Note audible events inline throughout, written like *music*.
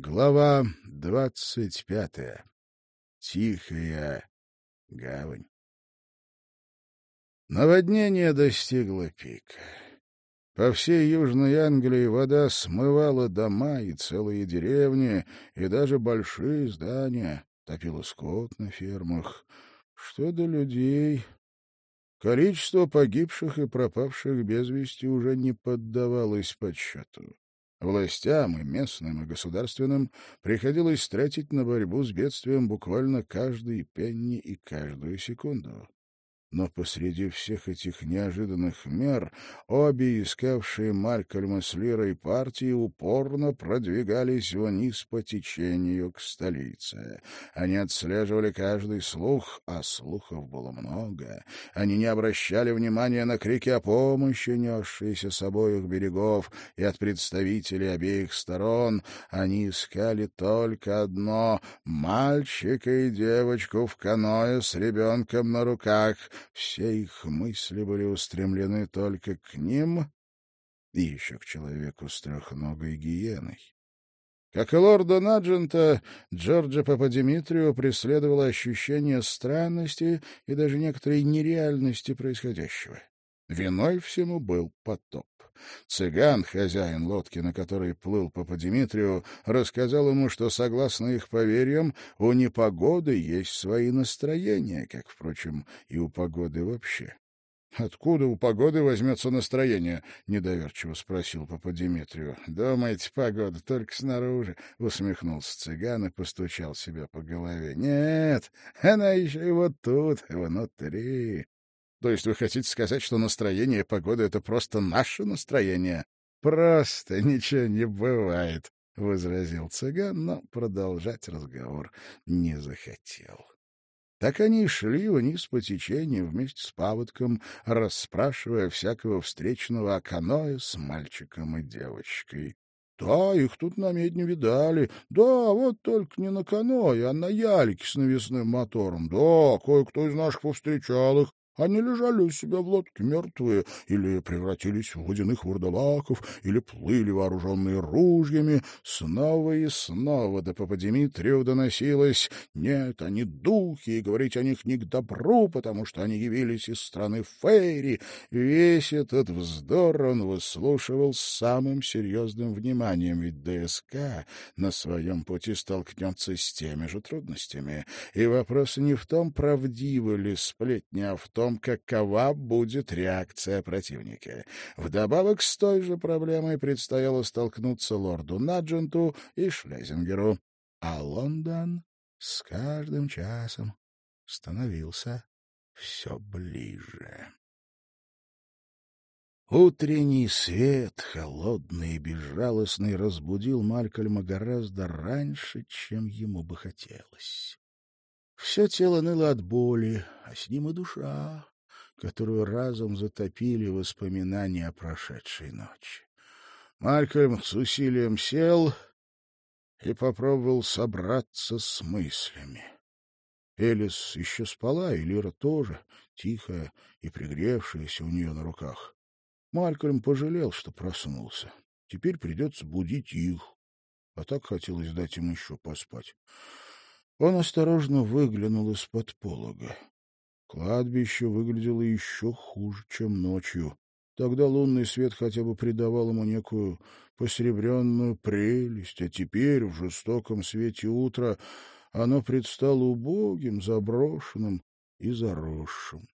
Глава двадцать пятая. Тихая гавань. Наводнение достигло пика. По всей Южной Англии вода смывала дома и целые деревни, и даже большие здания, топила скот на фермах. Что до людей... Количество погибших и пропавших без вести уже не поддавалось подсчету. Властям и местным, и государственным приходилось тратить на борьбу с бедствием буквально каждый пенни и каждую секунду. Но посреди всех этих неожиданных мер обе искавшие Малькольма с Лирой партии упорно продвигались вниз по течению к столице. Они отслеживали каждый слух, а слухов было много. Они не обращали внимания на крики о помощи, несшиеся с обоих берегов, и от представителей обеих сторон. Они искали только одно — мальчика и девочку в каное с ребенком на руках — все их мысли были устремлены только к ним и еще к человеку с трехногой гиеной. Как и лорда Наджента, Джорджа Пападимитрию преследовало ощущение странности и даже некоторой нереальности происходящего. Виной всему был потоп. Цыган, хозяин лодки, на которой плыл Папа Димитрию, рассказал ему, что, согласно их поверьям, у непогоды есть свои настроения, как, впрочем, и у погоды вообще. — Откуда у погоды возьмется настроение? — недоверчиво спросил Папа Димитрию. — Думаете, погода только снаружи? — усмехнулся цыган и постучал себя по голове. — Нет, она еще и вот тут, внутри. То есть вы хотите сказать, что настроение погоды — это просто наше настроение? — Просто ничего не бывает, — возразил цыган, но продолжать разговор не захотел. Так они и шли вниз по течению вместе с паводком, расспрашивая всякого встречного о каное с мальчиком и девочкой. Да, их тут на медне видали. Да, вот только не на каное, а на ялике с навесным мотором. Да, кое-кто из наших повстречал их. Они лежали у себя в лодке мертвые, или превратились в водяных вурдалаков, или плыли вооруженные ружьями. Снова и снова до Папа Дмитрию доносилось «Нет, они духи, и говорить о них не к добру, потому что они явились из страны Фейри». Весь этот вздор он выслушивал с самым серьезным вниманием, ведь ДСК на своем пути столкнется с теми же трудностями. И вопрос не в том, правдивы ли сплетни, а в том, том, какова будет реакция противника. Вдобавок с той же проблемой предстояло столкнуться лорду Надженту и Шлезингеру. А Лондон с каждым часом становился все ближе. Утренний свет, холодный и безжалостный, разбудил Малькольма гораздо раньше, чем ему бы хотелось. Все тело ныло от боли, а с ним и душа, которую разом затопили воспоминания о прошедшей ночи. Малькольм с усилием сел и попробовал собраться с мыслями. Элис еще спала, и Лира тоже, тихая и пригревшаяся у нее на руках. Малькольм пожалел, что проснулся. Теперь придется будить их. А так хотелось дать им еще поспать. Он осторожно выглянул из-под полога. Кладбище выглядело еще хуже, чем ночью. Тогда лунный свет хотя бы придавал ему некую посеребренную прелесть, а теперь, в жестоком свете утра, оно предстало убогим, заброшенным и заросшим.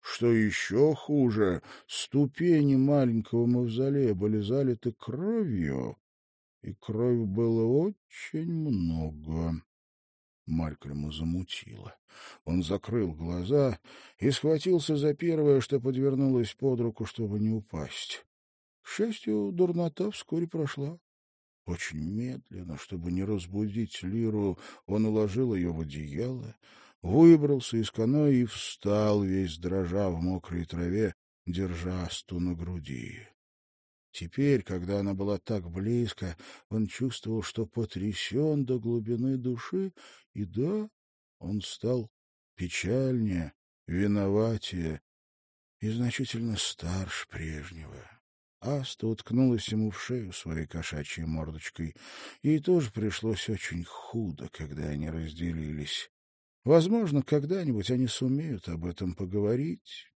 Что еще хуже, ступени маленького мавзолея были залиты кровью, и крови было очень много. Малькольма замутило. Он закрыл глаза и схватился за первое, что подвернулось под руку, чтобы не упасть. К счастью, дурнота вскоре прошла. Очень медленно, чтобы не разбудить Лиру, он уложил ее в одеяло, выбрался из каноэ и встал, весь дрожа в мокрой траве, держа сту на груди. Теперь, когда она была так близко, он чувствовал, что потрясен до глубины души, и да, он стал печальнее, виноватее и значительно старше прежнего. Аста уткнулась ему в шею своей кошачьей мордочкой. Ей тоже пришлось очень худо, когда они разделились. Возможно, когда-нибудь они сумеют об этом поговорить.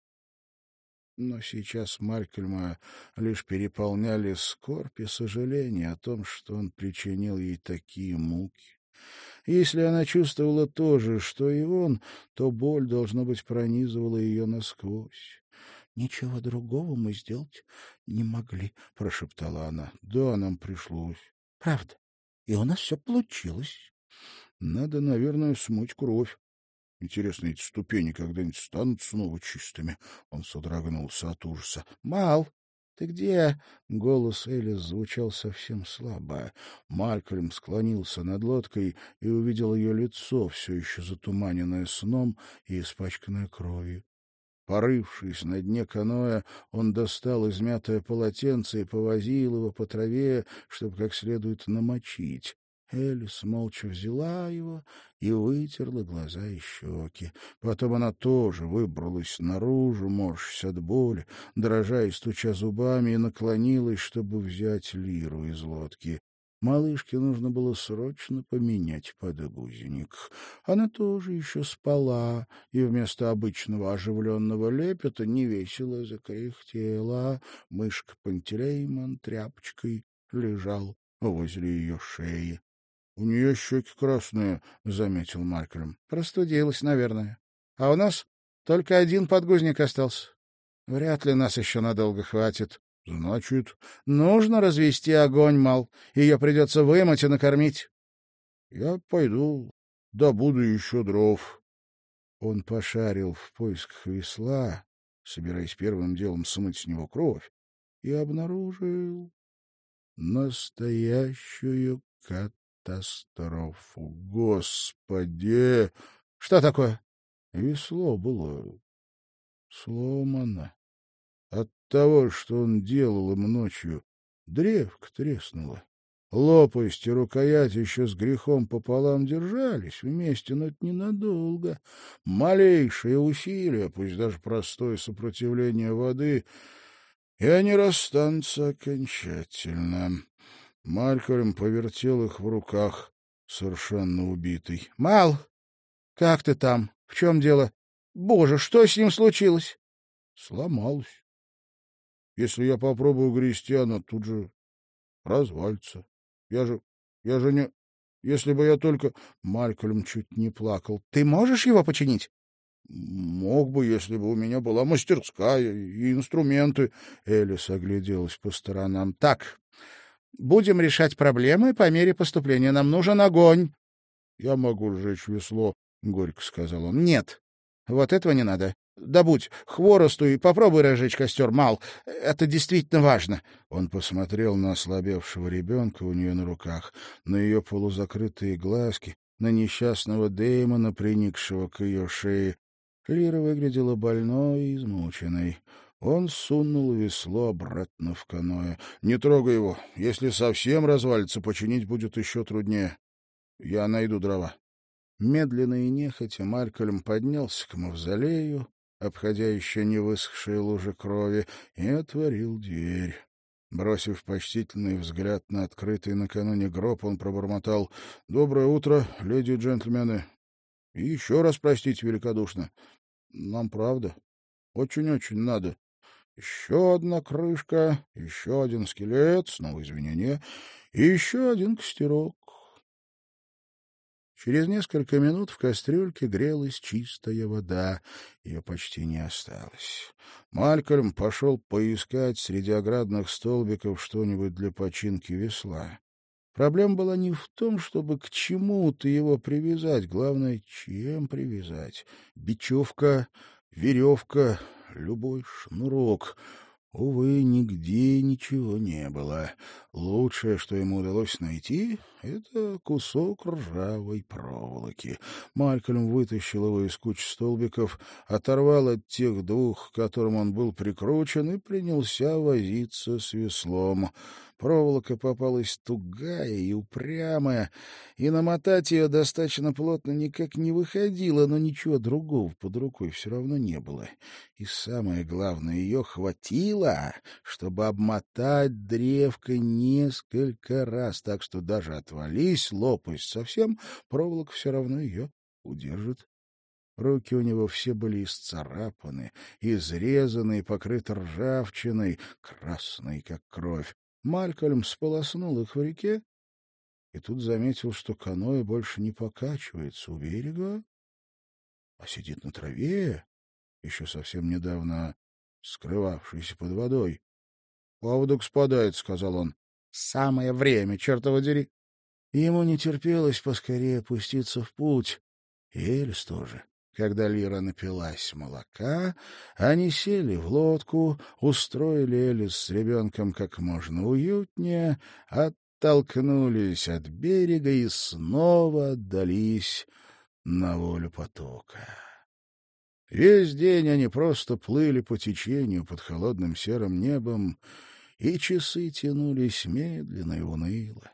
Но сейчас Малькольма лишь переполняли скорбь и сожаление о том, что он причинил ей такие муки. Если она чувствовала то же, что и он, то боль, должно быть, пронизывала ее насквозь. Ничего другого мы сделать не могли, — прошептала она. — Да, нам пришлось. — Правда. И у нас все получилось. Надо, наверное, смыть кровь. Интересно, эти ступени когда-нибудь станут снова чистыми? Он содрогнулся от ужаса. — Мал, ты где? Голос Элис звучал совсем слабо. Малькольм склонился над лодкой и увидел ее лицо, все еще затуманенное сном и испачканное кровью. Порывшись на дне каноэ, он достал измятое полотенце и повозил его по траве, чтобы как следует намочить. Элис молча взяла его и вытерла глаза и щеки. Потом она тоже выбралась наружу, морщась от боли, дрожа и стуча зубами, и наклонилась, чтобы взять лиру из лодки. Малышке нужно было срочно поменять подгузник. Она тоже еще спала, и вместо обычного оживленного лепета невесело закряхтела. Мышка Пантелеймон тряпочкой лежал возле ее шеи. — У нее щеки красные, — заметил Маркером. — Простудилась, наверное. А у нас только один подгузник остался. Вряд ли нас еще надолго хватит. — Значит... — Нужно развести огонь, Мал. Ее придется вымыть и накормить. — Я пойду, добуду еще дров. Он пошарил в поисках весла, собираясь первым делом смыть с него кровь, и обнаружил настоящую катастрофу. Господи! Что такое? Весло было сломано. От того, что он делал им ночью, древко треснуло. Лопасть и рукоять еще с грехом пополам держались вместе, но это ненадолго. Малейшие усилия, пусть даже простое сопротивление воды, и они расстанутся окончательно. Малькольм повертел их в руках, совершенно убитый. — Мал, как ты там? В чем дело? Боже, что с ним случилось? — Сломалось. Если я попробую грести, она тут же развалится. Я же... я же не... Если бы я только... Малькольм чуть не плакал. — Ты можешь его починить? — Мог бы, если бы у меня была мастерская и инструменты. Элис огляделась по сторонам. — Так, будем решать проблемы по мере поступления. Нам нужен огонь. — Я могу сжечь весло, — горько сказал он. — Нет, вот этого не надо. Добудь хворосту и попробуй разжечь костер, Мал. Это действительно важно. Он посмотрел на ослабевшего ребенка у нее на руках, на ее полузакрытые глазки, на несчастного Дэймона, приникшего к ее шее. Лира выглядела больной и измученной. Он сунул весло обратно в каноэ. — Не трогай его. Если совсем развалится, починить будет еще труднее. Я найду дрова. Медленно и нехотя Малькольм поднялся к мавзолею, обходя еще не высохшие лужи крови, и отворил дверь. Бросив почтительный взгляд на открытый накануне гроб, он пробормотал «Доброе утро, леди и джентльмены!» «И еще раз простите великодушно. Нам правда. Очень-очень надо. Еще одна крышка, еще один скелет, снова извинения, и еще один костерок. Через несколько минут в кастрюльке грелась чистая вода. Ее почти не осталось. Малькольм пошел поискать среди оградных столбиков что-нибудь для починки весла. Проблема была не в том, чтобы к чему-то его привязать. Главное, чем привязать. Бечевка, веревка, любой шнурок — Увы, нигде ничего не было. Лучшее, что ему удалось найти, — это кусок ржавой проволоки. Малькольм вытащил его из кучи столбиков, оторвал от тех двух, к которым он был прикручен, и принялся возиться с веслом. Проволока попалась тугая и упрямая, и намотать ее достаточно плотно никак не выходило, но ничего другого под рукой все равно не было. И самое главное, ее хватило, чтобы обмотать древко несколько раз, так что даже отвались, лопаясь совсем, проволока все равно ее удержит. Руки у него все были исцарапаны, изрезаны покрыты ржавчиной, красной, как кровь. Малькольм сполоснул их в реке и тут заметил, что каноэ больше не покачивается у берега, а сидит на траве, еще совсем недавно скрывавшийся под водой. — Паводок спадает, — сказал он. — Самое время, чертова дери! Ему не терпелось поскорее опуститься в путь. И Элис тоже. Когда Лира напилась молока, они сели в лодку, устроили Элис с ребенком как можно уютнее, оттолкнулись от берега и снова отдались на волю потока. Весь день они просто плыли по течению под холодным серым небом, и часы тянулись медленно и уныло.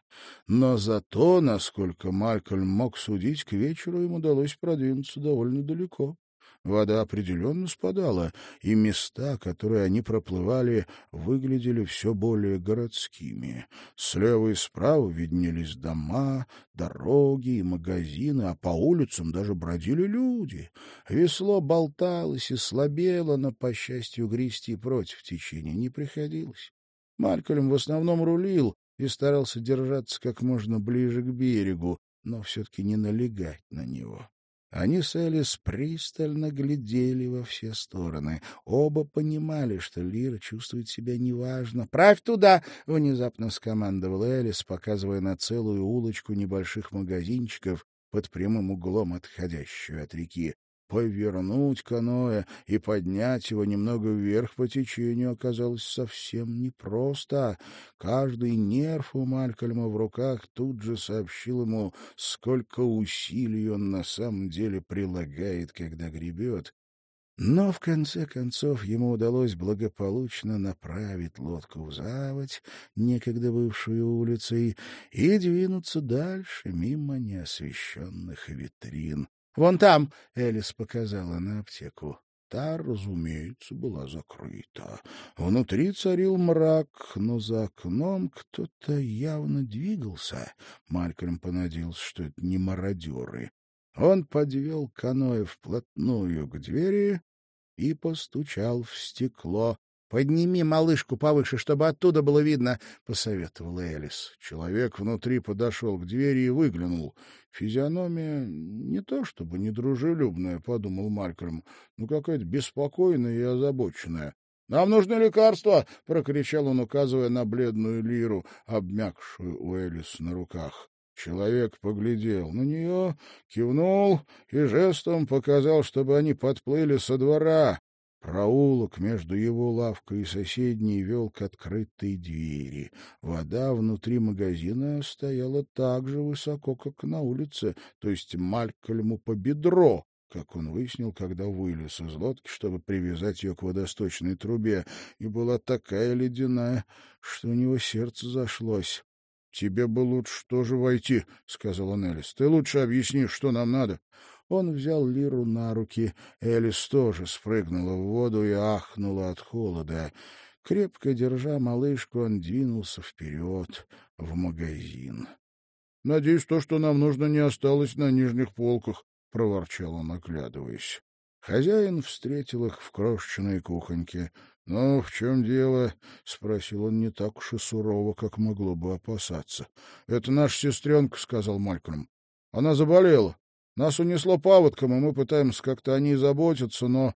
Но зато, насколько Малькольм мог судить, к вечеру им удалось продвинуться довольно далеко. Вода определенно спадала, и места, которые они проплывали, выглядели все более городскими. Слева и справа виднелись дома, дороги и магазины, а по улицам даже бродили люди. Весло болталось и слабело, но, по счастью, грести против течения не приходилось. Малькольм в основном рулил и старался держаться как можно ближе к берегу, но все-таки не налегать на него. Они с Элис пристально глядели во все стороны. Оба понимали, что Лира чувствует себя неважно. «Правь туда!» — внезапно скомандовал Элис, показывая на целую улочку небольших магазинчиков под прямым углом отходящую от реки. Повернуть каноэ и поднять его немного вверх по течению оказалось совсем непросто. Каждый нерв у Малькольма в руках тут же сообщил ему, сколько усилий он на самом деле прилагает, когда гребет. Но, в конце концов, ему удалось благополучно направить лодку в заводь, некогда бывшую улицей, и двинуться дальше мимо неосвещенных витрин. Вон там, — Элис показала на аптеку. Та, разумеется, была закрыта. Внутри царил мрак, но за окном кто-то явно двигался. Малькольм понадеялся, что это не мародеры. Он подвел каноэ вплотную к двери и постучал в стекло. «Подними малышку повыше, чтобы оттуда было видно», — посоветовал Элис. Человек внутри подошел к двери и выглянул. Физиономия не то чтобы недружелюбная, — подумал Малькольм, — но какая-то беспокойная и озабоченная. — Нам нужны лекарства! — прокричал он, указывая на бледную лиру, обмякшую у Элис на руках. Человек поглядел на нее, кивнул и жестом показал, чтобы они подплыли со двора. Проулок между его лавкой и соседней вел к открытой двери. Вода внутри магазина стояла так же высоко, как на улице, то есть Малькольму по бедро, как он выяснил, когда вылез из лодки, чтобы привязать ее к водосточной трубе, и была такая ледяная, что у него сердце зашлось. — Тебе бы лучше тоже войти, — сказал он Элис. — Ты лучше объясни, что нам надо. Он взял Лиру на руки. Элис тоже спрыгнула в воду и ахнула от холода. Крепко держа малышку, он двинулся вперед в магазин. — Надеюсь, то, что нам нужно, не осталось на нижних полках, — проворчал он, оглядываясь. Хозяин встретил их в крошечной кухоньке. — Ну, в чем дело? — спросил он не так уж и сурово, как могло бы опасаться. — Это наша сестренка, — сказал Малькольм. — Она заболела. Нас унесло паводком, и мы пытаемся как-то о ней заботиться, но...»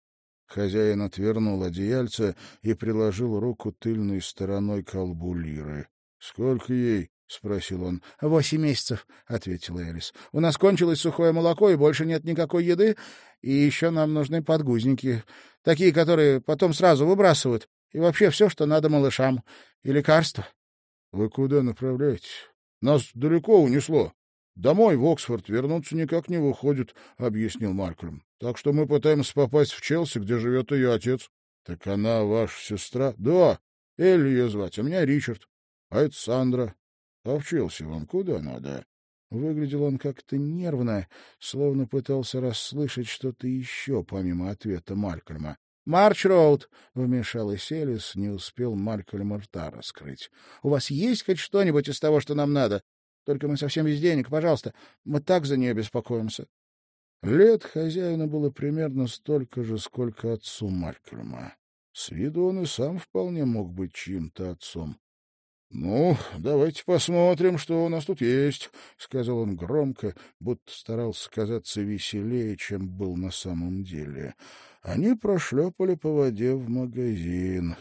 Хозяин отвернул одеяльце и приложил руку тыльной стороной к колбу Лиры. «Сколько ей?» — спросил он. — Восемь месяцев, — ответила Элис. — У нас кончилось сухое молоко, и больше нет никакой еды, и еще нам нужны подгузники, такие, которые потом сразу выбрасывают, и вообще все, что надо малышам, и лекарства. — Вы куда направляетесь? Нас далеко унесло. Домой, в Оксфорд, вернуться никак не выходит, — объяснил Маркрем. — Так что мы пытаемся попасть в Челси, где живет ее отец. — Так она ваша сестра? — Да. Элли ее звать, а меня Ричард. А это Сандра. А в Челси вам куда надо? Выглядел он как-то нервно, словно пытался расслышать что-то еще, помимо ответа Малькольма. «Марч-роуд!» — вмешалась Элис, не успел Малькольм рта раскрыть. «У вас есть хоть что-нибудь из того, что нам надо? Только мы совсем без денег, пожалуйста. Мы так за нее беспокоимся». Лет хозяина было примерно столько же, сколько отцу Малькольма. С виду он и сам вполне мог быть чьим-то отцом. — Ну, давайте посмотрим, что у нас тут есть, — сказал он громко, будто старался казаться веселее, чем был на самом деле. Они прошлепали по воде в магазин.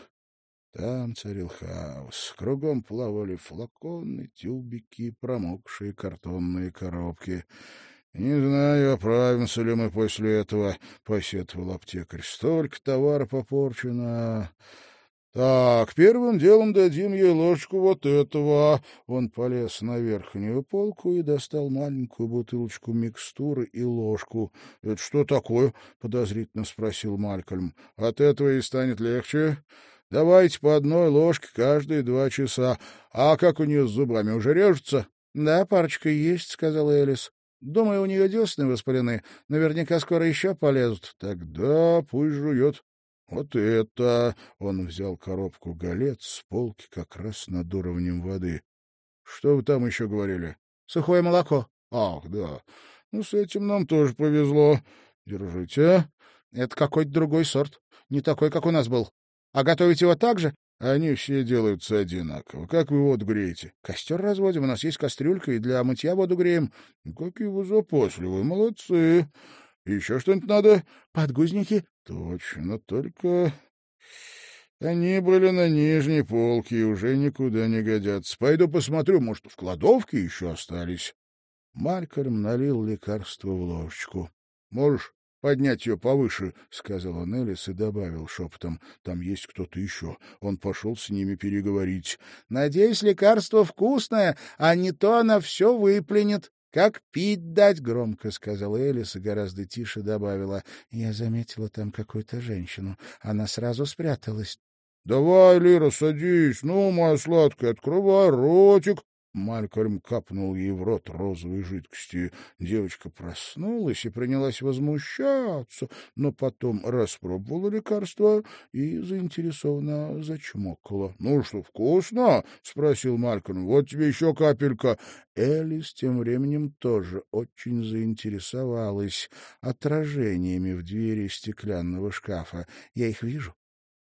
Там царил хаос. Кругом плавали флаконы, тюбики, промокшие картонные коробки. «Не знаю, оправимся ли мы после этого», — посетовал аптекарь. «Столько товара попорчено». «Так, первым делом дадим ей ложку вот этого». Он полез на верхнюю полку и достал маленькую бутылочку микстуры и ложку. «Это что такое?» — подозрительно спросил Малькольм. «От этого и станет легче. Давайте по одной ложке каждые два часа. А как у нее с зубами, уже режутся?» «Да, парочка есть», — сказала Элис. Думаю, у нее десны воспалены. Наверняка скоро еще полезут. Тогда пусть жует. Вот это... Он взял коробку галет с полки как раз над уровнем воды. Что вы там еще говорили? Сухое молоко. Ах, да. Ну, с этим нам тоже повезло. Держите. Это какой-то другой сорт. Не такой, как у нас был. А готовить его так же? Они все делаются одинаково. Как вы воду греете? Костер разводим, у нас есть кастрюлька, и для мытья воду греем. Какие вы запасливые, молодцы. Еще что-нибудь надо? Подгузники? Точно, только... Они были на нижней полке и уже никуда не годятся. Пойду посмотрю, может, в кладовке еще остались. Малькольм налил лекарство в ложечку. — Можешь поднять ее повыше, — сказал он Элис и добавил шепотом. — Там есть кто-то еще. Он пошел с ними переговорить. — Надеюсь, лекарство вкусное, а не то она все выплюнет. — Как пить дать, — громко сказала Элис и гораздо тише добавила. — Я заметила там какую-то женщину. Она сразу спряталась. — Давай, Лира, садись. Ну, моя сладкая, открывай ротик, Малькольм капнул ей в рот розовой жидкости. Девочка проснулась и принялась возмущаться, но потом распробовала лекарство и заинтересованно зачмокала. — Ну что, вкусно? — спросил Малькольм. — Вот тебе еще капелька. Элис тем временем тоже очень заинтересовалась отражениями в двери стеклянного шкафа. — Я их вижу.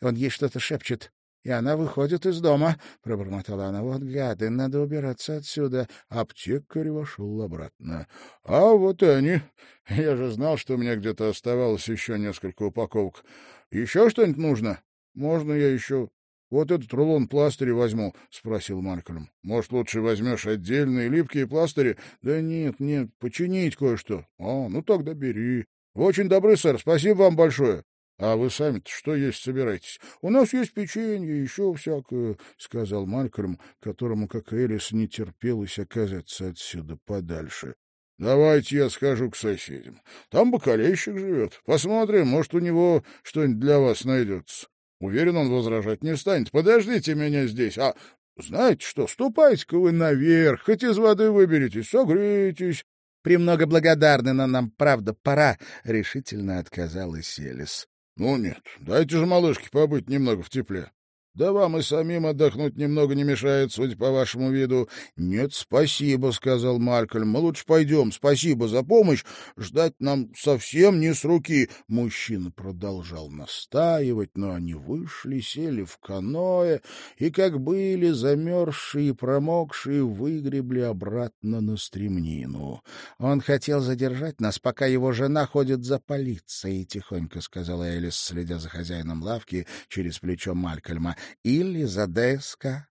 Он ей что-то шепчет и она выходит из дома, — пробормотала она. — Вот гады, надо убираться отсюда. Аптекарь вошел обратно. — А вот и они. Я же знал, что у меня где-то оставалось еще несколько упаковок. Еще что-нибудь нужно? Можно я еще вот этот рулон пластыря возьму, — спросил Малькольм. — Может, лучше возьмешь отдельные липкие пластыри? — Да нет, нет, починить кое-что. — А, ну тогда бери. — очень добры, сэр, спасибо вам большое. А вы сами-то что есть собираетесь? У нас есть печенье, еще всякое, — сказал Малькольм, которому, как Элис, не терпелось оказаться отсюда подальше. — Давайте я схожу к соседям. Там бакалейщик живет. Посмотрим, может, у него что-нибудь для вас найдется. Уверен, он возражать не станет. Подождите меня здесь. А знаете что, ступайте-ка вы наверх, хоть из воды выберитесь, согрейтесь. — Премного благодарны, но нам, правда, пора, — решительно отказалась Элис. Ну нет, дайте же малышке побыть немного в тепле. Да вам и самим отдохнуть немного не мешает, судя по вашему виду. — Нет, спасибо, — сказал Маркельм. — Мы лучше пойдем. Спасибо за помощь. Ждать нам совсем не с руки. Мужчина продолжал настаивать, но они вышли, сели в каноэ и, как были, замерзшие и промокшие, выгребли обратно на стремнину. Он хотел задержать нас, пока его жена ходит за полицией, — тихонько сказала Элис, следя за хозяином лавки через плечо Малькольма или Задеска.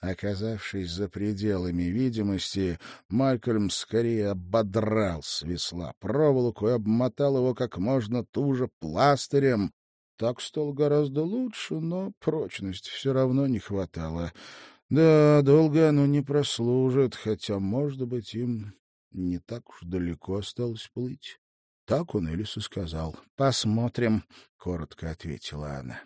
Оказавшись за пределами видимости, Малькольм скорее ободрал с весла проволоку и обмотал его как можно туже пластырем. Так стало гораздо лучше, но прочности все равно не хватало. Да, долго оно не прослужит, хотя, может быть, им не так уж далеко осталось плыть. Так он Элису сказал. — Посмотрим, — коротко ответила она.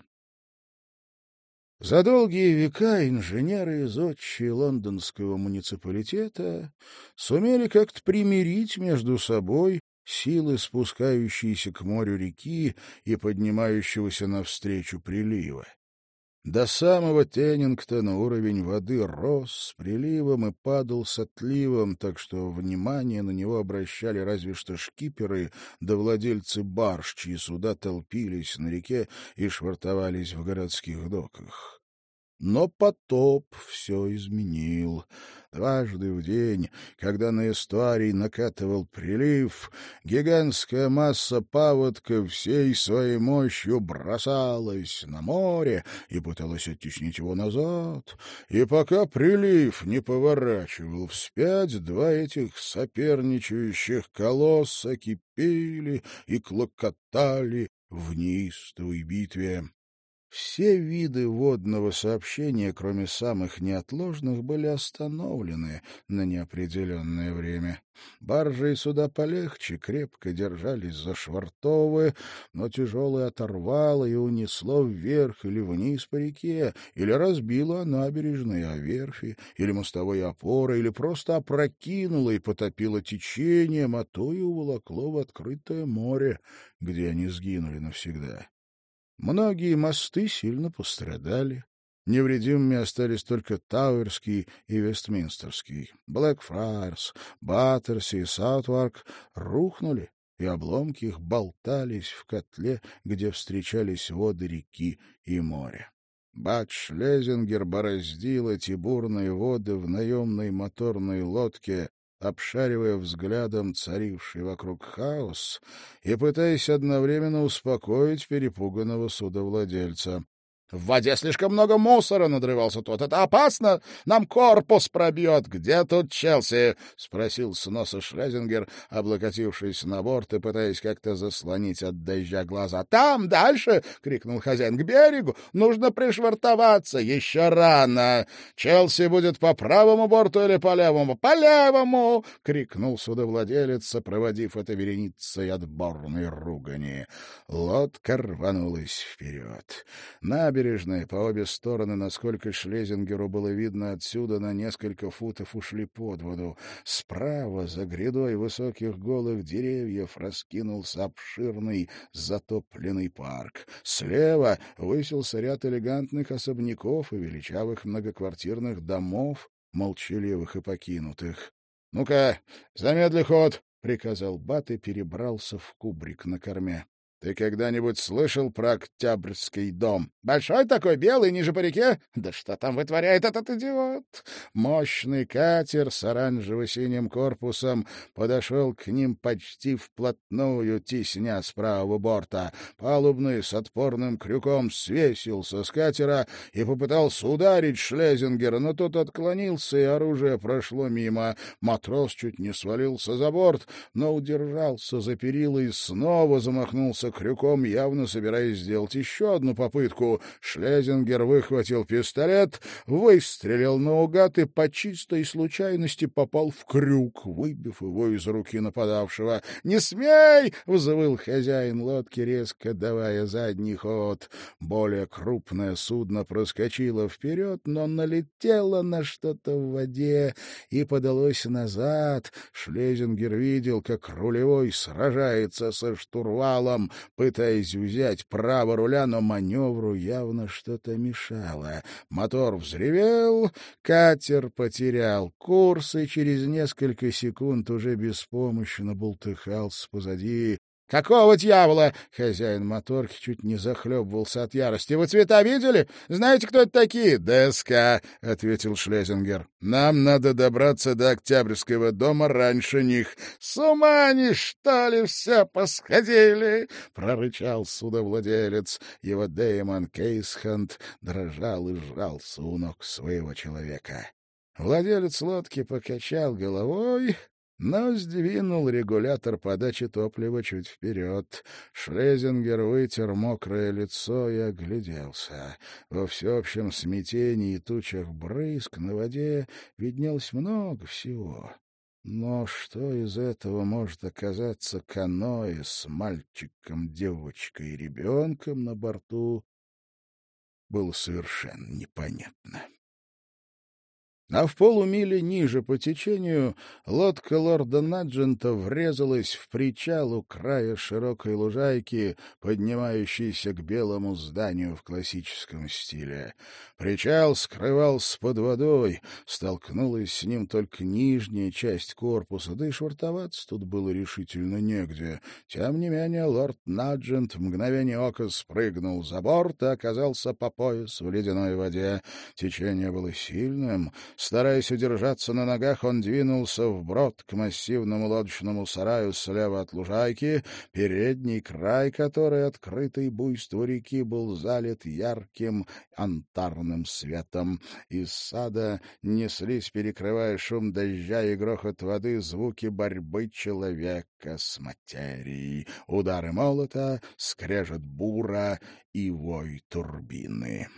За долгие века инженеры из отчи лондонского муниципалитета сумели как-то примирить между собой силы, спускающиеся к морю реки и поднимающегося навстречу прилива. До самого Теннингтона уровень воды рос с приливом и падал с отливом, так что внимание на него обращали разве что шкиперы да владельцы барж, чьи суда толпились на реке и швартовались в городских доках. Но потоп все изменил. Дважды в день, когда на эстуарий накатывал прилив, гигантская масса паводка всей своей мощью бросалась на море и пыталась оттеснить его назад. И пока прилив не поворачивал вспять, два этих соперничающих колосса кипели и клокотали в неистовой битве. Все виды водного сообщения, кроме самых неотложных, были остановлены на неопределенное время. Баржи и суда полегче крепко держались за швартовы, но тяжелое оторвало и унесло вверх или вниз по реке, или разбило набережные о верфи, или мостовые опоры, или просто опрокинуло и потопило течением, а то и уволокло в открытое море, где они сгинули навсегда. Многие мосты сильно пострадали. Невредимыми остались только Тауэрский и Вестминстерский. Блэкфрайерс, Баттерси и Саутварк рухнули, и обломки их болтались в котле, где встречались воды реки и моря. Бат Шлезингер бороздил эти бурные воды в наемной моторной лодке, обшаривая взглядом царивший вокруг хаос и пытаясь одновременно успокоить перепуганного судовладельца. В воде слишком много мусора, — надрывался тот. — Это опасно! Нам корпус пробьет! Где тут Челси? — спросил с носа Шрезингер, облокотившись на борт и пытаясь как-то заслонить от дождя глаза. — Там, дальше! — крикнул хозяин. — К берегу! Нужно пришвартоваться! Еще рано! Челси будет по правому борту или по левому? — По левому! — крикнул судовладелец, сопроводив это вереницей отборной ругани. Лодка рванулась вперед. Набережная набережной по обе стороны, насколько Шлезингеру было видно отсюда, на несколько футов ушли под воду. Справа, за грядой высоких голых деревьев, раскинулся обширный затопленный парк. Слева высился ряд элегантных особняков и величавых многоквартирных домов, молчаливых и покинутых. — Ну-ка, замедли ход! — приказал Бат и перебрался в кубрик на корме. Ты когда-нибудь слышал про Октябрьский дом? Большой такой, белый, ниже по реке? Да что там вытворяет этот идиот? Мощный катер с оранжево-синим корпусом подошел к ним почти вплотную, тесня с правого борта. Палубный с отпорным крюком свесился с катера и попытался ударить Шлезингера, но тот отклонился, и оружие прошло мимо. Матрос чуть не свалился за борт, но удержался за перила и снова крюком, явно собираясь сделать еще одну попытку. Шлезингер выхватил пистолет, выстрелил наугад и по чистой случайности попал в крюк, выбив его из руки нападавшего. «Не смей!» — взвыл хозяин лодки, резко давая задний ход. Более крупное судно проскочило вперед, но налетело на что-то в воде и подалось назад. Шлезингер видел, как рулевой сражается со штурвалом пытаясь взять право руля, но маневру явно что-то мешало. Мотор взревел, катер потерял курс и через несколько секунд уже беспомощно бултыхался позади «Какого дьявола?» — хозяин моторки чуть не захлебывался от ярости. «Вы цвета видели? Знаете, кто это такие?» «ДСК», — ответил Шлезингер. «Нам надо добраться до Октябрьского дома раньше них». «С ума они, что ли, все посходили?» — прорычал судовладелец. Его Дэймон Кейсхант дрожал и сжался у ног своего человека. Владелец лодки покачал головой но сдвинул регулятор подачи топлива чуть вперед. Шлезингер вытер мокрое лицо и огляделся. Во всеобщем смятении и тучах брызг на воде виднелось много всего. Но что из этого может оказаться каноэ с мальчиком, девочкой и ребенком на борту, было совершенно непонятно. А в полумиле ниже по течению лодка лорда Наджента врезалась в причал у края широкой лужайки, поднимающейся к белому зданию в классическом стиле. Причал скрывался под водой, столкнулась с ним только нижняя часть корпуса, да и швартоваться тут было решительно негде. Тем не менее лорд Наджент в мгновение ока спрыгнул за борт и оказался по пояс в ледяной воде. Течение было сильным, Стараясь удержаться на ногах, он двинулся вброд к массивному лодочному сараю слева от лужайки, передний край которой, открытый буйству реки, был залит ярким антарным светом. Из сада неслись, перекрывая шум дождя и грохот воды, звуки борьбы человека с материей. Удары молота, скрежет бура и вой турбины.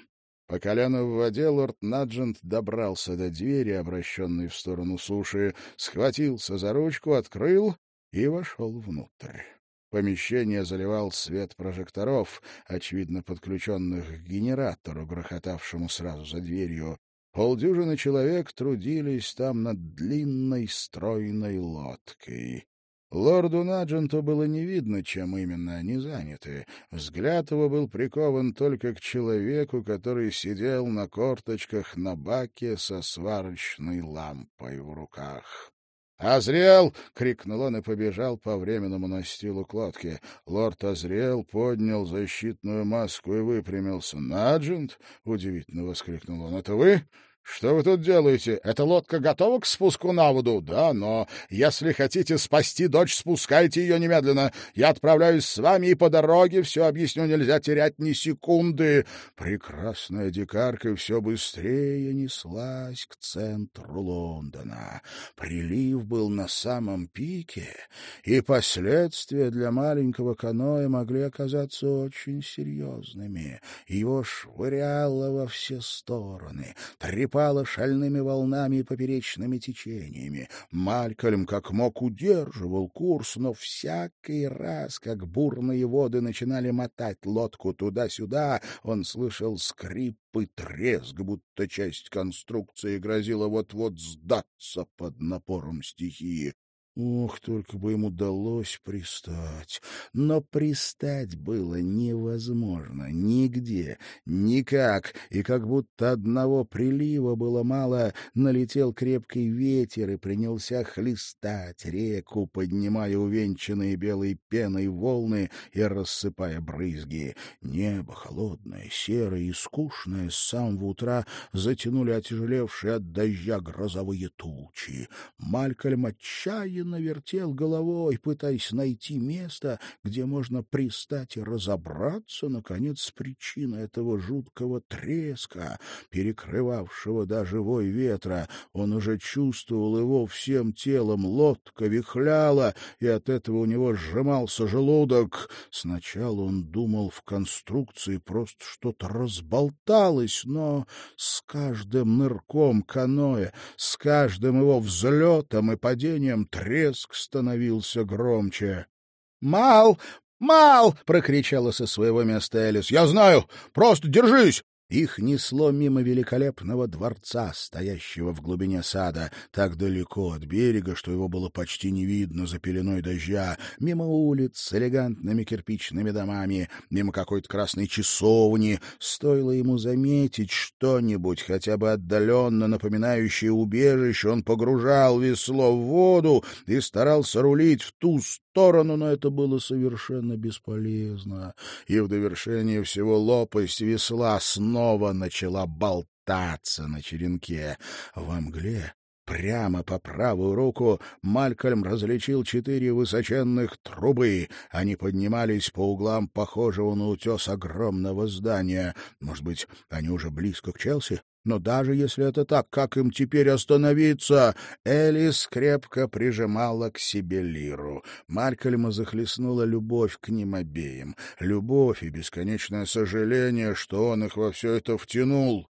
По колено в воде лорд Наджент добрался до двери, обращенной в сторону суши, схватился за ручку, открыл и вошел внутрь. Помещение заливал свет прожекторов, очевидно подключенных к генератору, грохотавшему сразу за дверью. Полдюжины человек трудились там над длинной стройной лодкой. Лорду Надженту было не видно, чем именно они заняты. Взгляд его был прикован только к человеку, который сидел на корточках на баке со сварочной лампой в руках. «Азриэл!» — крикнул он и побежал по временному настилу к лодке. Лорд Азриэл поднял защитную маску и выпрямился. «Наджент!» — удивительно воскликнул он. «Это вы?» «Что вы тут делаете? Эта лодка готова к спуску на воду?» «Да, но если хотите спасти дочь, спускайте ее немедленно. Я отправляюсь с вами, и по дороге все объясню, нельзя терять ни секунды». Прекрасная дикарка все быстрее неслась к центру Лондона. Прилив был на самом пике, и последствия для маленького каноэ могли оказаться очень серьезными. Его швыряло во все стороны, трепало трепало шальными волнами и поперечными течениями. Малькольм как мог удерживал курс, но всякий раз, как бурные воды начинали мотать лодку туда-сюда, он слышал скрип и треск, будто часть конструкции грозила вот-вот сдаться под напором стихии. Ох, только бы им удалось пристать. Но пристать было невозможно нигде, никак, и как будто одного прилива было мало, налетел крепкий ветер и принялся хлестать реку, поднимая увенчанные белой пеной волны и рассыпая брызги. Небо холодное, серое и скучное с самого утра затянули отяжелевшие от дождя грозовые тучи. Малькольм отчаянно медленно вертел головой, пытаясь найти место, где можно пристать и разобраться, наконец, с причиной этого жуткого треска, перекрывавшего даже вой ветра. Он уже чувствовал его всем телом, лодка вихляла, и от этого у него сжимался желудок. Сначала он думал в конструкции просто что-то разболталось, но с каждым нырком каноэ, с каждым его взлетом и падением треск треск становился громче. «Мал! Мал!» — прокричала со своего места Элис. «Я знаю! Просто держись!» Их несло мимо великолепного дворца, стоящего в глубине сада, так далеко от берега, что его было почти не видно за пеленой дождя, мимо улиц с элегантными кирпичными домами, мимо какой-то красной часовни. Стоило ему заметить что-нибудь, хотя бы отдаленно напоминающее убежище, он погружал весло в воду и старался рулить в ту сторону, но это было совершенно бесполезно. И в довершение всего лопасть весла снова начала болтаться на черенке. Во мгле Прямо по правую руку Малькольм различил четыре высоченных трубы. Они поднимались по углам похожего на утес огромного здания. Может быть, они уже близко к Челси? Но даже если это так, как им теперь остановиться? Элис крепко прижимала к себе лиру. Малькольма захлестнула любовь к ним обеим. Любовь и бесконечное сожаление, что он их во все это втянул.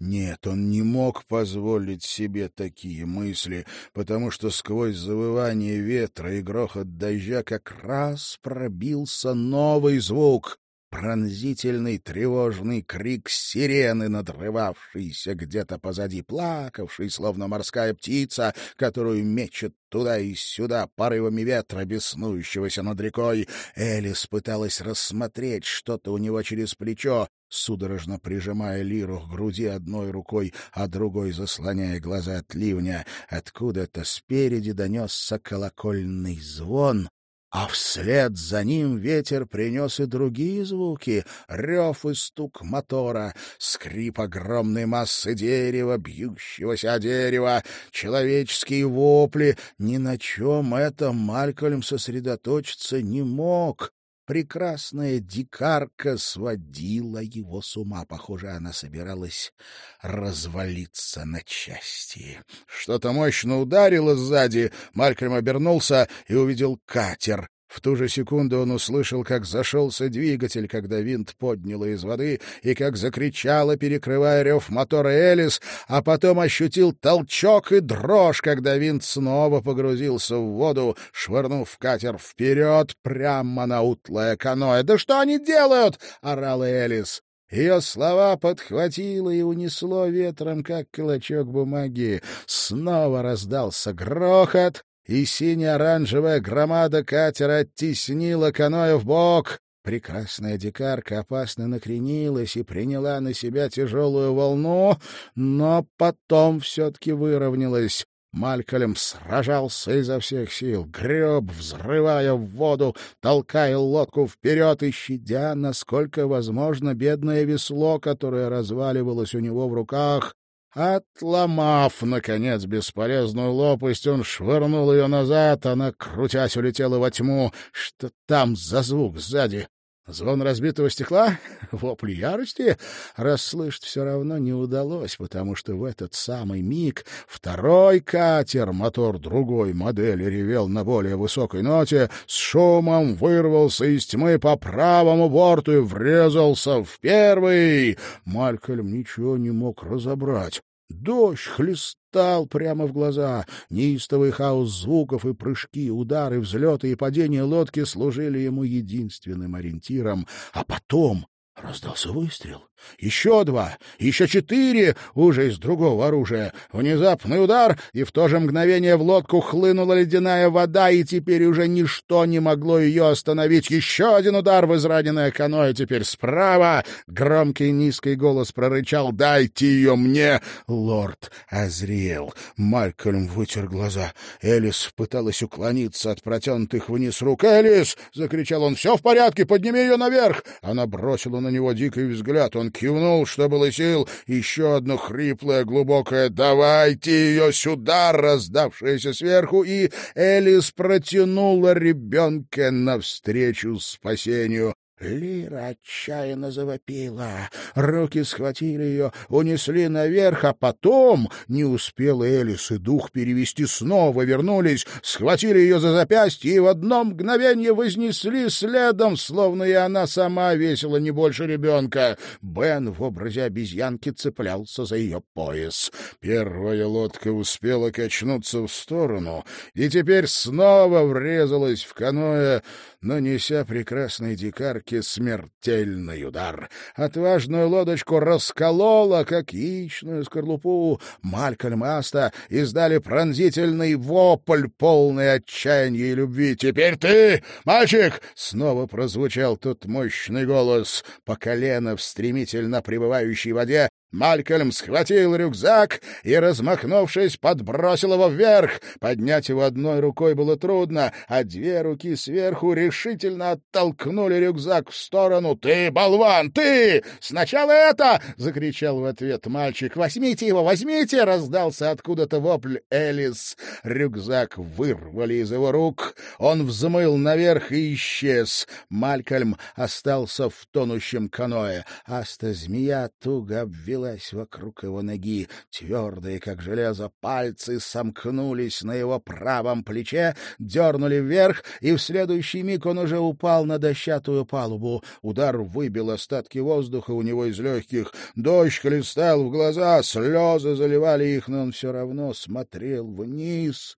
Нет, он не мог позволить себе такие мысли, потому что сквозь завывание ветра и грохот дождя как раз пробился новый звук пронзительный тревожный крик сирены, надрывавшийся где-то позади, плакавший, словно морская птица, которую мечет туда и сюда порывами ветра, беснующегося над рекой. Элис пыталась рассмотреть что-то у него через плечо, судорожно прижимая лиру к груди одной рукой, а другой заслоняя глаза от ливня. Откуда-то спереди донесся колокольный звон, а вслед за ним ветер принес и другие звуки — рев и стук мотора, скрип огромной массы дерева, бьющегося о дерево, человеческие вопли. Ни на чем этом Малькольм сосредоточиться не мог. Прекрасная дикарка сводила его с ума. Похоже, она собиралась развалиться на части. Что-то мощно ударило сзади. Малькольм обернулся и увидел катер. В ту же секунду он услышал, как зашелся двигатель, когда винт подняло из воды, и как закричала, перекрывая рев мотора Элис, а потом ощутил толчок и дрожь, когда винт снова погрузился в воду, швырнув катер вперед прямо на утлое каноэ. «Да что они делают?» — орала Элис. Ее слова подхватило и унесло ветром, как клочок бумаги. Снова раздался грохот, и сине-оранжевая громада катера оттеснила каноэ в бок. Прекрасная дикарка опасно накренилась и приняла на себя тяжелую волну, но потом все-таки выровнялась. Малькольм сражался изо всех сил, греб, взрывая в воду, толкая лодку вперед и щадя, насколько возможно, бедное весло, которое разваливалось у него в руках. Отломав, наконец, бесполезную лопасть, он швырнул ее назад, она, крутясь, улетела во тьму. Что там за звук сзади? Звон разбитого стекла? *laughs* Вопли ярости? Расслышать все равно не удалось, потому что в этот самый миг второй катер, мотор другой модели, ревел на более высокой ноте, с шумом вырвался из тьмы по правому борту и врезался в первый. Малькольм ничего не мог разобрать. Дождь хлестал прямо в глаза. Неистовый хаос звуков и прыжки, удары, взлеты и падения лодки служили ему единственным ориентиром. А потом раздался выстрел. Еще два, еще четыре, уже из другого оружия. Внезапный удар, и в то же мгновение в лодку хлынула ледяная вода, и теперь уже ничто не могло ее остановить. Еще один удар в израненное каноэ, теперь справа. Громкий низкий голос прорычал «Дайте ее мне!» Лорд озрел. Малькольм вытер глаза. Элис пыталась уклониться от протянутых вниз рук. «Элис!» — закричал он. «Все в порядке, подними ее наверх!» Она бросила на него дикий взгляд. Он кивнул, что было сил. Еще одно хриплое, глубокое «давайте ее сюда!» раздавшееся сверху, и Элис протянула ребенка навстречу спасению. Лира отчаянно завопила. Руки схватили ее, унесли наверх, а потом, не успел Элис и дух перевести, снова вернулись, схватили ее за запястье и в одно мгновение вознесли следом, словно и она сама весила не больше ребенка. Бен в образе обезьянки цеплялся за ее пояс. Первая лодка успела качнуться в сторону и теперь снова врезалась в каноэ, нанеся прекрасной дикарке смертельный удар. Отважную лодочку расколола, как яичную скорлупу. Малькольм и Аста издали пронзительный вопль, полный отчаяния и любви. «Теперь ты, мальчик!» — снова прозвучал тот мощный голос. По колено в стремительно пребывающей воде Малькольм схватил рюкзак и, размахнувшись, подбросил его вверх. Поднять его одной рукой было трудно, а две руки сверху решительно оттолкнули рюкзак в сторону. «Ты, болван, ты! Сначала это!» — закричал в ответ мальчик. «Возьмите его, возьмите!» — раздался откуда-то вопль Элис. Рюкзак вырвали из его рук. Он взмыл наверх и исчез. Малькольм остался в тонущем каное. Аста-змея туго обвела обвелась вокруг его ноги. Твердые, как железо, пальцы сомкнулись на его правом плече, дернули вверх, и в следующий миг он уже упал на дощатую палубу. Удар выбил остатки воздуха у него из легких. Дождь хлестал в глаза, слезы заливали их, но он все равно смотрел вниз.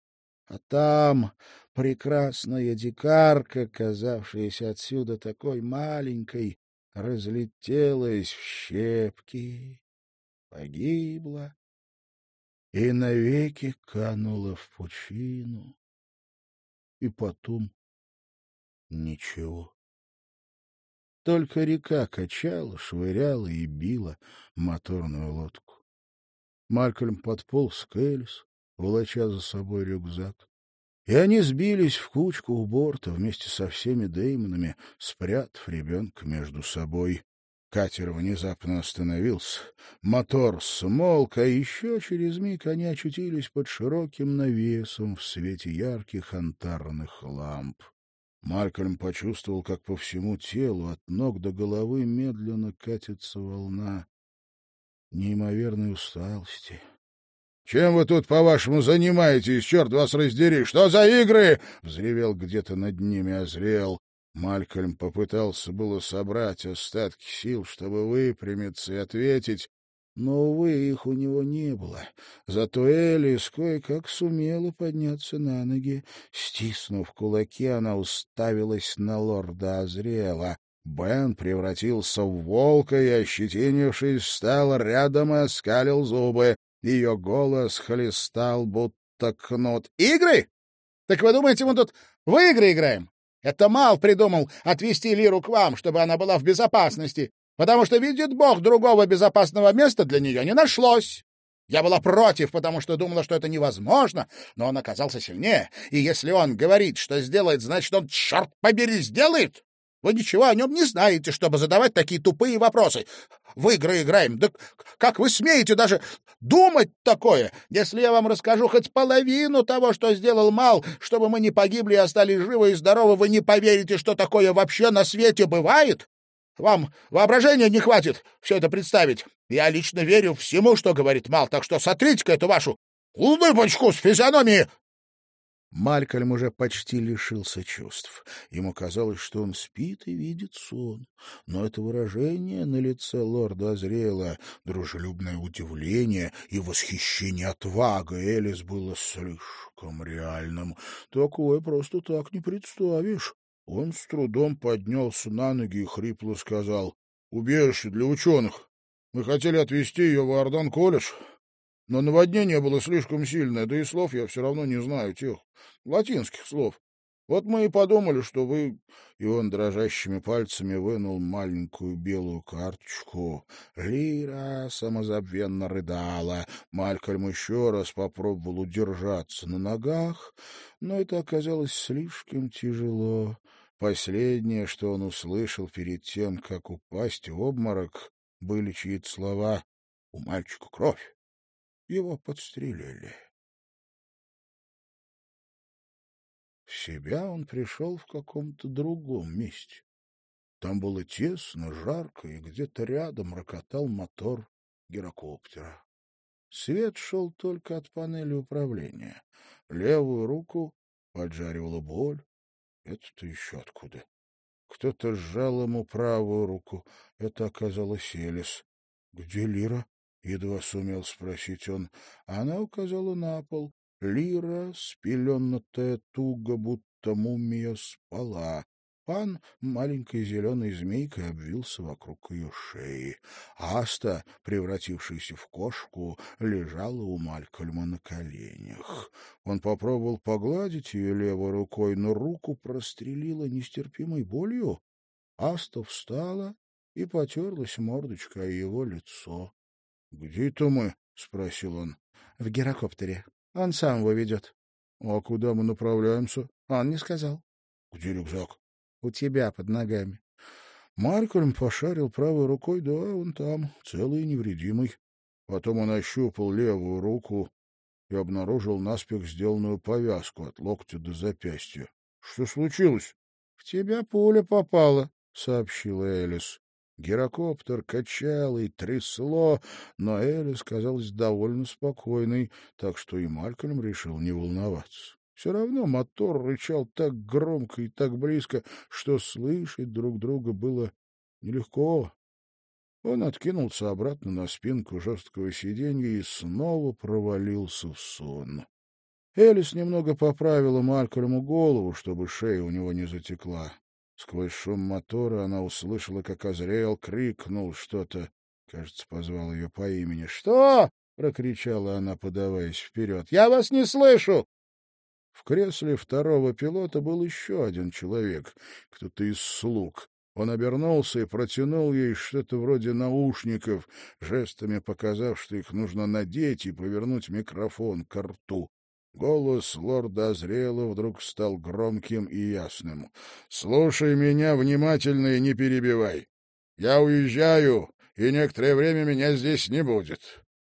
А там прекрасная дикарка, казавшаяся отсюда такой маленькой, разлетелась в щепки, погибла и навеки канула в пучину. И потом ничего. Только река качала, швыряла и била моторную лодку. Малькольм подполз к Элис, волоча за собой рюкзак. И они сбились в кучку у борта вместе со всеми Деймонами, спрятав ребенка между собой. Катер внезапно остановился, мотор смолк, а еще через миг они очутились под широким навесом в свете ярких антарных ламп. Малькольм почувствовал, как по всему телу, от ног до головы, медленно катится волна неимоверной усталости. — Чем вы тут, по-вашему, занимаетесь, черт вас раздери? Что за игры? — взревел где-то над ними Озрел. Малькольм попытался было собрать остатки сил, чтобы выпрямиться и ответить, но, увы, их у него не было. Зато Элис кое-как сумела подняться на ноги. Стиснув кулаки, она уставилась на лорда Азрела. Бен превратился в волка и, ощетинившись, встал рядом и оскалил зубы. Ее голос хлестал, будто кнут. «Игры? Так вы думаете, мы тут в игры играем? Это Мал придумал отвезти Лиру к вам, чтобы она была в безопасности потому что, видит Бог, другого безопасного места для нее не нашлось. Я была против, потому что думала, что это невозможно, но он оказался сильнее, и если он говорит, что сделает, значит, он, черт побери, сделает. Вы ничего о нем не знаете, чтобы задавать такие тупые вопросы. В игры играем. Да как вы смеете даже думать такое? Если я вам расскажу хоть половину того, что сделал Мал, чтобы мы не погибли и остались живы и здоровы, вы не поверите, что такое вообще на свете бывает? Вам воображения не хватит все это представить. Я лично верю всему, что говорит Мал, так что сотрите-ка эту вашу улыбочку с физиономии!» Малькольм уже почти лишился чувств. Ему казалось, что он спит и видит сон. Но это выражение на лице лорда Азрела, дружелюбное удивление и восхищение отвагой Элис было слишком реальным. Такое просто так не представишь. Он с трудом поднялся на ноги и хрипло сказал. — Убежище для ученых. Мы хотели отвезти ее в Ордан-колледж, но наводнение было слишком сильное, да и слов я все равно не знаю, тех латинских слов. Вот мы и подумали, что вы...» И он дрожащими пальцами вынул маленькую белую карточку. Лира самозабвенно рыдала. Малькольм еще раз попробовал удержаться на ногах, но это оказалось слишком тяжело. Последнее, что он услышал перед тем, как упасть в обморок, были чьи-то слова «У мальчика кровь». Его подстрелили. В себя он пришел в каком-то другом месте. Там было тесно, жарко, и где-то рядом рокотал мотор гирокоптера. Свет шел только от панели управления. Левую руку поджаривала боль, это-то еще откуда? Кто-то сжал ему правую руку. Это оказалось Элис. — Где Лира? — едва сумел спросить он. Она указала на пол. Лира, спеленатая туго, будто мумия, спала. Пан маленькой зеленой змейкой обвился вокруг ее шеи. Аста, превратившаяся в кошку, лежала у Малькольма на коленях. Он попробовал погладить ее левой рукой, но руку прострелила нестерпимой болью. Аста встала и потерлась мордочкой о его лицо. — Где это мы? — спросил он. — В гирокоптере. Он сам его ведет. — А куда мы направляемся? — Он не сказал. — Где рюкзак? у тебя под ногами. Малькольм пошарил правой рукой, да, он там, целый и невредимый. Потом он ощупал левую руку и обнаружил наспех сделанную повязку от локтя до запястья. — Что случилось? — В тебя пуля попала, — сообщила Элис. Гирокоптер качал и трясло, но Элис казалась довольно спокойной, так что и Малькольм решил не волноваться. Все равно мотор рычал так громко и так близко, что слышать друг друга было нелегко. Он откинулся обратно на спинку жесткого сиденья и снова провалился в сон. Элис немного поправила Малькольму голову, чтобы шея у него не затекла. Сквозь шум мотора она услышала, как Азриэл крикнул что-то. Кажется, позвал ее по имени. «Что?» — прокричала она, подаваясь вперед. «Я вас не слышу!» В кресле второго пилота был еще один человек, кто-то из слуг. Он обернулся и протянул ей что-то вроде наушников, жестами показав, что их нужно надеть и повернуть микрофон к рту. Голос лорда Азрела вдруг стал громким и ясным. — Слушай меня внимательно и не перебивай. Я уезжаю, и некоторое время меня здесь не будет.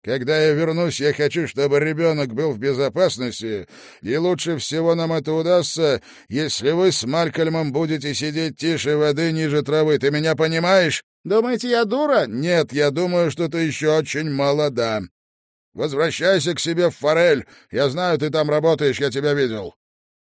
Когда я вернусь, я хочу, чтобы ребенок был в безопасности, и лучше всего нам это удастся, если вы с Малькольмом будете сидеть тише воды ниже травы. Ты меня понимаешь? Думаете, я дура? Нет, я думаю, что ты еще очень молода. Возвращайся к себе в Форель. Я знаю, ты там работаешь, я тебя видел.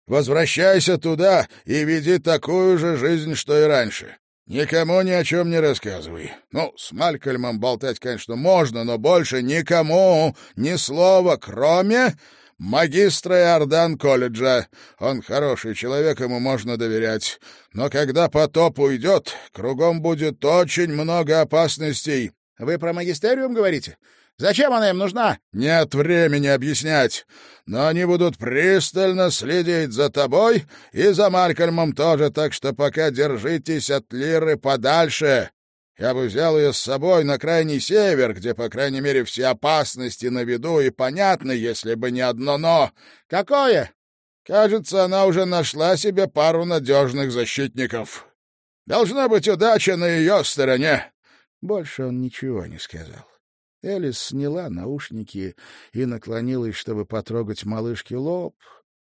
Возвращайся туда и веди такую же жизнь, что и раньше. Никому ни о чем не рассказывай. Ну, с Малькольмом болтать, конечно, можно, но больше никому ни слова, кроме магистра Иордан колледжа. Он хороший человек, ему можно доверять. Но когда потоп уйдет, кругом будет очень много опасностей. — Вы про магистериум говорите? Зачем она им нужна? Нет времени объяснять. Но они будут пристально следить за тобой и за Малькольмом тоже, так что пока держитесь от Лиры подальше. Я бы взял ее с собой на крайний север, где, по крайней мере, все опасности на виду и понятны, если бы не одно «но». Какое? Кажется, она уже нашла себе пару надежных защитников. Должна быть удача на ее стороне. Больше он ничего не сказал. Элис сняла наушники и наклонилась, чтобы потрогать малышке лоб,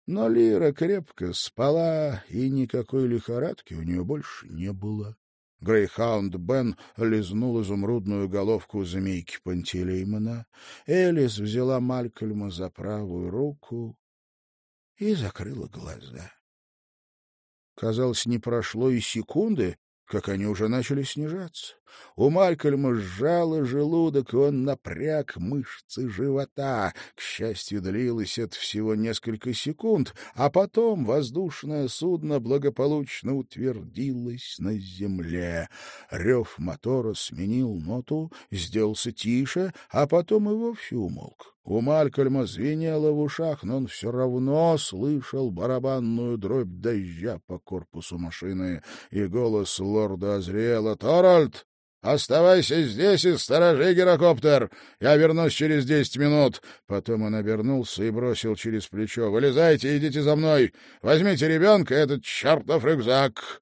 но Лира крепко спала, и никакой лихорадки у нее больше не было. Грейхаунд Бен лизнул изумрудную головку змейки Пантелеймона. Элис взяла Малькольма за правую руку и закрыла глаза. Казалось, не прошло и секунды, как они уже начали снижаться. У Малькольма сжало желудок, и он напряг мышцы живота. К счастью, длилось это всего несколько секунд, а потом воздушное судно благополучно утвердилось на земле. Рев мотора сменил ноту, сделался тише, а потом и вовсе умолк. У Малькольма звенело в ушах, но он все равно слышал барабанную дробь дождя по корпусу машины, и голос лорда Азриэла «Торальд, Оставайся здесь и сторожи гирокоптер. Я вернусь через десять минут. Потом он обернулся и бросил через плечо. Вылезайте, идите за мной. Возьмите ребенка и этот чертов рюкзак.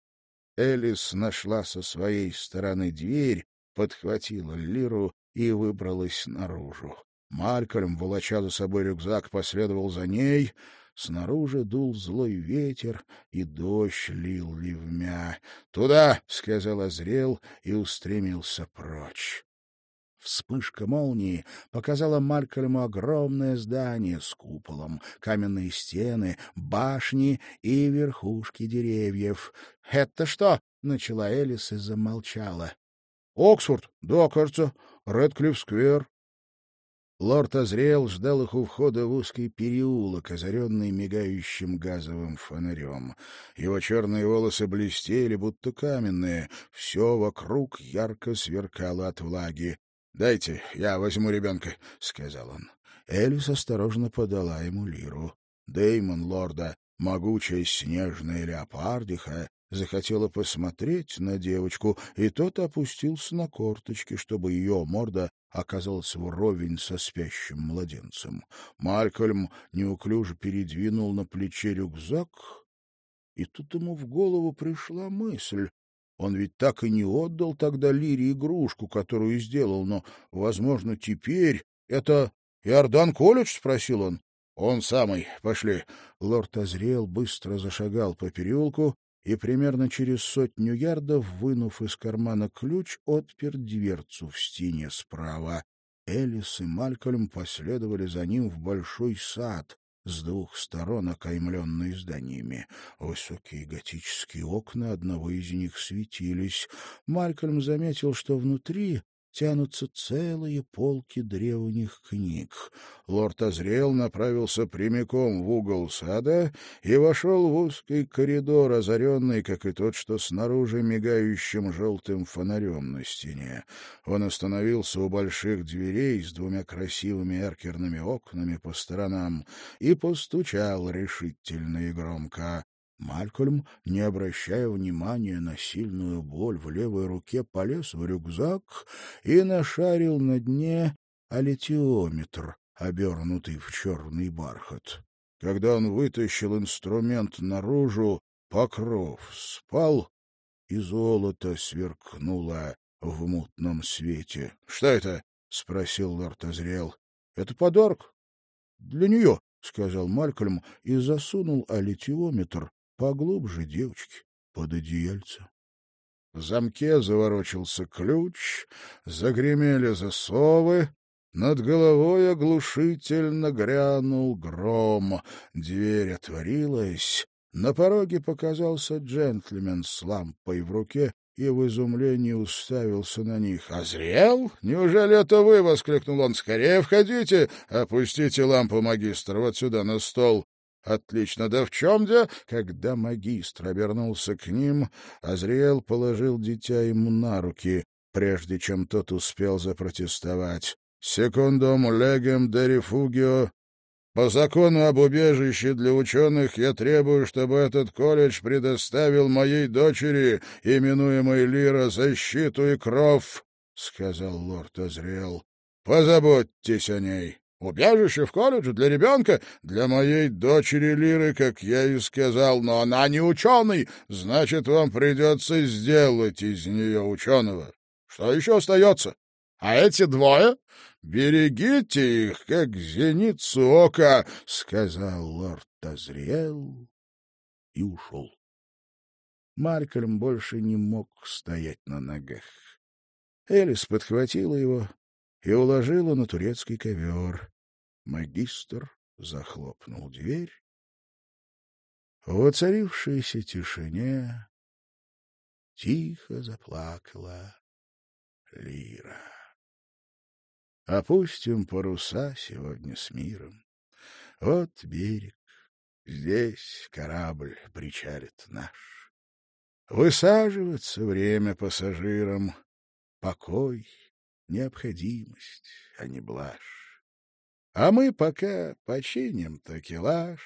Элис нашла со своей стороны дверь, подхватила лиру и выбралась наружу. Малькольм, волоча за собой рюкзак, последовал за ней. Снаружи дул злой ветер, и дождь лил ливмя. «Туда!» — сказал Азрел и устремился прочь. Вспышка молнии показала Малькольму огромное здание с куполом, каменные стены, башни и верхушки деревьев. «Это что?» — начала Элис и замолчала. «Оксфорд, да, кажется, Редклифф-сквер», Лорд Азриэл ждал их у входа в узкий переулок, озаренный мигающим газовым фонарем. Его черные волосы блестели, будто каменные. Все вокруг ярко сверкало от влаги. — Дайте, я возьму ребенка, — сказал он. Элис осторожно подала ему лиру. Деймон лорда, могучая снежная леопардиха, захотела посмотреть на девочку, и тот опустился на корточки, чтобы ее морда оказалась вровень со спящим младенцем. Малькольм неуклюже передвинул на плече рюкзак, и тут ему в голову пришла мысль. Он ведь так и не отдал тогда Лире игрушку, которую сделал, но, возможно, теперь это Иордан Колледж? — спросил он. — Он самый. Пошли. Лорд озрел, быстро зашагал по переулку, и примерно через сотню ярдов, вынув из кармана ключ, отпер дверцу в стене справа. Элис и Малькольм последовали за ним в большой сад, с двух сторон окаймленный зданиями. Высокие готические окна одного из них светились. Малькольм заметил, что внутри тянутся целые полки древних книг. Лорд Азриэл направился прямиком в угол сада и вошел в узкий коридор, озаренный, как и тот, что снаружи мигающим желтым фонарем на стене. Он остановился у больших дверей с двумя красивыми эркерными окнами по сторонам и постучал решительно и громко. Малькольм, не обращая внимания на сильную боль в левой руке, полез в рюкзак и нашарил на дне аллитиометр, обернутый в черный бархат. Когда он вытащил инструмент наружу, покров спал, и золото сверкнуло в мутном свете. — Что это? — спросил лорд Азриэл. — Это подарок. — Для нее, — сказал Малькольм и засунул аллитиометр поглубже девочки под одеяльце. В замке заворочился ключ, загремели засовы, над головой оглушительно грянул гром, дверь отворилась, на пороге показался джентльмен с лампой в руке и в изумлении уставился на них. «Озрел? Неужели это вы?» — воскликнул он. «Скорее входите! Опустите лампу, магистр, вот сюда, на стол. Отлично, да в чем дело? Когда магистр обернулся к ним, Азриэл положил дитя ему на руки, прежде чем тот успел запротестовать. «Секундум легем де рефугио. По закону об убежище для ученых я требую, чтобы этот колледж предоставил моей дочери, именуемой Лира, защиту и кров», — сказал лорд Азриэл. «Позаботьтесь о ней». Убежище в колледже для ребенка, для моей дочери Лиры, как я и сказал, но она не ученый, значит, вам придется сделать из нее ученого. Что еще остается? А эти двое? Берегите их, как зеницу ока, — сказал лорд Тазриэл и ушел. Малькольм больше не мог стоять на ногах. Элис подхватила его и уложила на турецкий ковер. Магистр захлопнул дверь. В воцарившейся тишине тихо заплакала лира. Опустим паруса сегодня с миром. Вот берег, здесь корабль причалит наш. Высаживаться время пассажирам, покой необходимость, а не блажь. А мы пока починим такелаж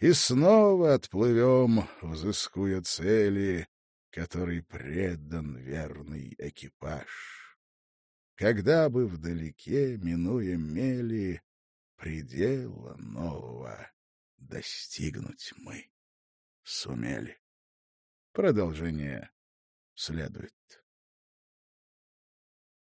и снова отплывем, взыскуя цели, которой предан верный экипаж. Когда бы вдалеке, минуя мели, предела нового достигнуть мы сумели. Продолжение следует.